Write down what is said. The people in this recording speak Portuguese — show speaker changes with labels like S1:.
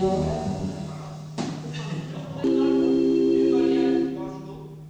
S1: Senhor.